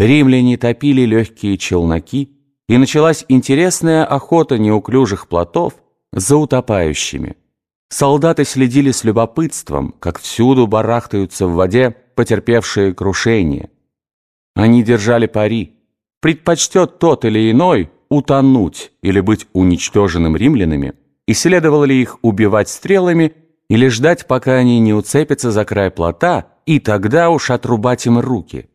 Римляне топили легкие челноки, и началась интересная охота неуклюжих плотов за утопающими. Солдаты следили с любопытством, как всюду барахтаются в воде потерпевшие крушение. Они держали пари. Предпочтет тот или иной утонуть или быть уничтоженным римлянами, и следовало ли их убивать стрелами или ждать, пока они не уцепятся за край плота, и тогда уж отрубать им руки.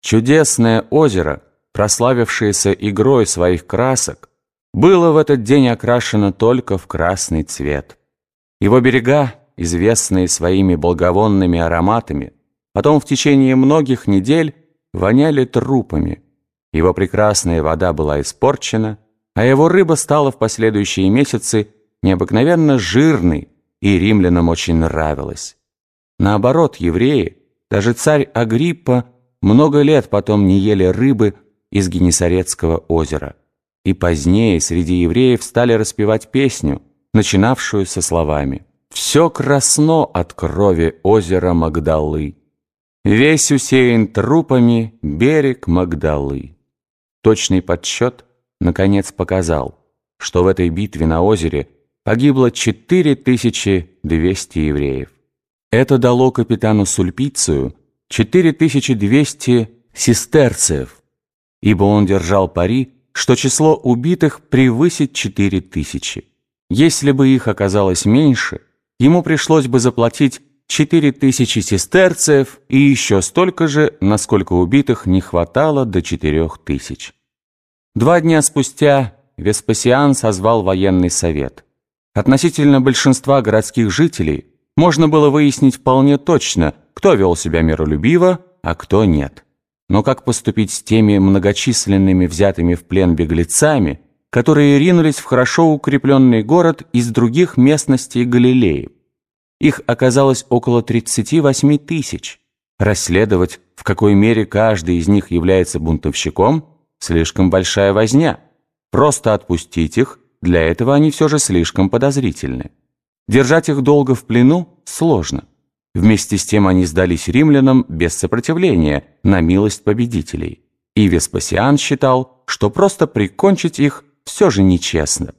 Чудесное озеро, прославившееся игрой своих красок, было в этот день окрашено только в красный цвет. Его берега, известные своими благовонными ароматами, потом в течение многих недель воняли трупами. Его прекрасная вода была испорчена, а его рыба стала в последующие месяцы необыкновенно жирной, и римлянам очень нравилось. Наоборот, евреи, даже царь Агриппа, много лет потом не ели рыбы из Генесарецкого озера. И позднее среди евреев стали распевать песню, начинавшую со словами «Все красно от крови озера Магдалы, весь усеян трупами берег Магдалы». Точный подсчет, наконец, показал, что в этой битве на озере – погибло 4200 евреев. Это дало капитану Сульпицию 4200 сестерцев, ибо он держал пари, что число убитых превысит 4000. Если бы их оказалось меньше, ему пришлось бы заплатить 4000 сестерцев и еще столько же, насколько убитых не хватало до 4000. Два дня спустя Веспасиан созвал военный совет – Относительно большинства городских жителей можно было выяснить вполне точно, кто вел себя миролюбиво, а кто нет. Но как поступить с теми многочисленными взятыми в плен беглецами, которые ринулись в хорошо укрепленный город из других местностей Галилеи? Их оказалось около 38 тысяч. Расследовать, в какой мере каждый из них является бунтовщиком, слишком большая возня. Просто отпустить их – для этого они все же слишком подозрительны. Держать их долго в плену сложно. Вместе с тем они сдались римлянам без сопротивления, на милость победителей. И Веспасиан считал, что просто прикончить их все же нечестно.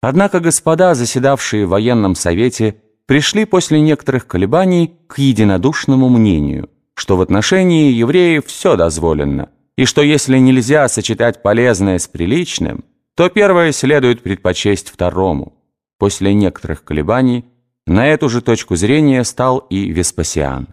Однако господа, заседавшие в военном совете, пришли после некоторых колебаний к единодушному мнению, что в отношении евреев все дозволено, и что если нельзя сочетать полезное с приличным – то первое следует предпочесть второму. После некоторых колебаний на эту же точку зрения стал и Веспасиан.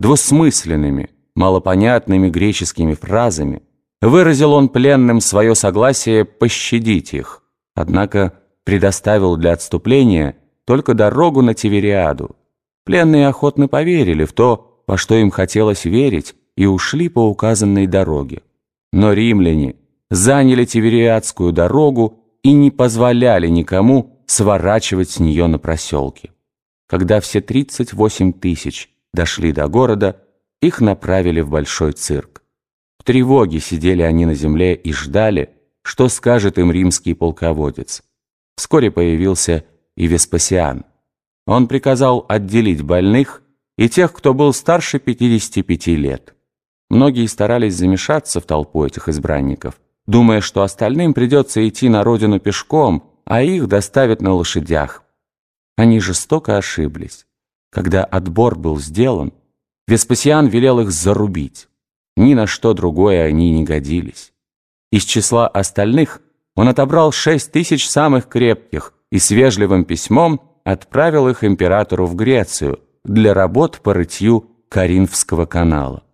Двусмысленными, малопонятными греческими фразами выразил он пленным свое согласие пощадить их, однако предоставил для отступления только дорогу на Тивериаду. Пленные охотно поверили в то, во что им хотелось верить, и ушли по указанной дороге. Но римляне – заняли Тивериадскую дорогу и не позволяли никому сворачивать с нее на проселки. Когда все 38 тысяч дошли до города, их направили в большой цирк. В тревоге сидели они на земле и ждали, что скажет им римский полководец. Вскоре появился и Веспасиан. Он приказал отделить больных и тех, кто был старше 55 лет. Многие старались замешаться в толпу этих избранников, думая, что остальным придется идти на родину пешком, а их доставят на лошадях. Они жестоко ошиблись. Когда отбор был сделан, Веспасиан велел их зарубить. Ни на что другое они не годились. Из числа остальных он отобрал шесть тысяч самых крепких и с вежливым письмом отправил их императору в Грецию для работ по рытью Каринфского канала.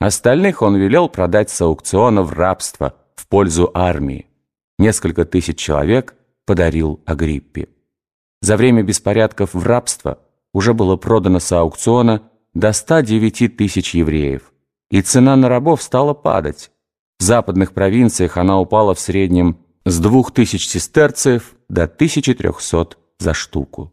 Остальных он велел продать с аукциона в рабство – в пользу армии. Несколько тысяч человек подарил Агриппе. За время беспорядков в рабство уже было продано с аукциона до 109 тысяч евреев, и цена на рабов стала падать. В западных провинциях она упала в среднем с 2000 сестерцев до 1300 за штуку.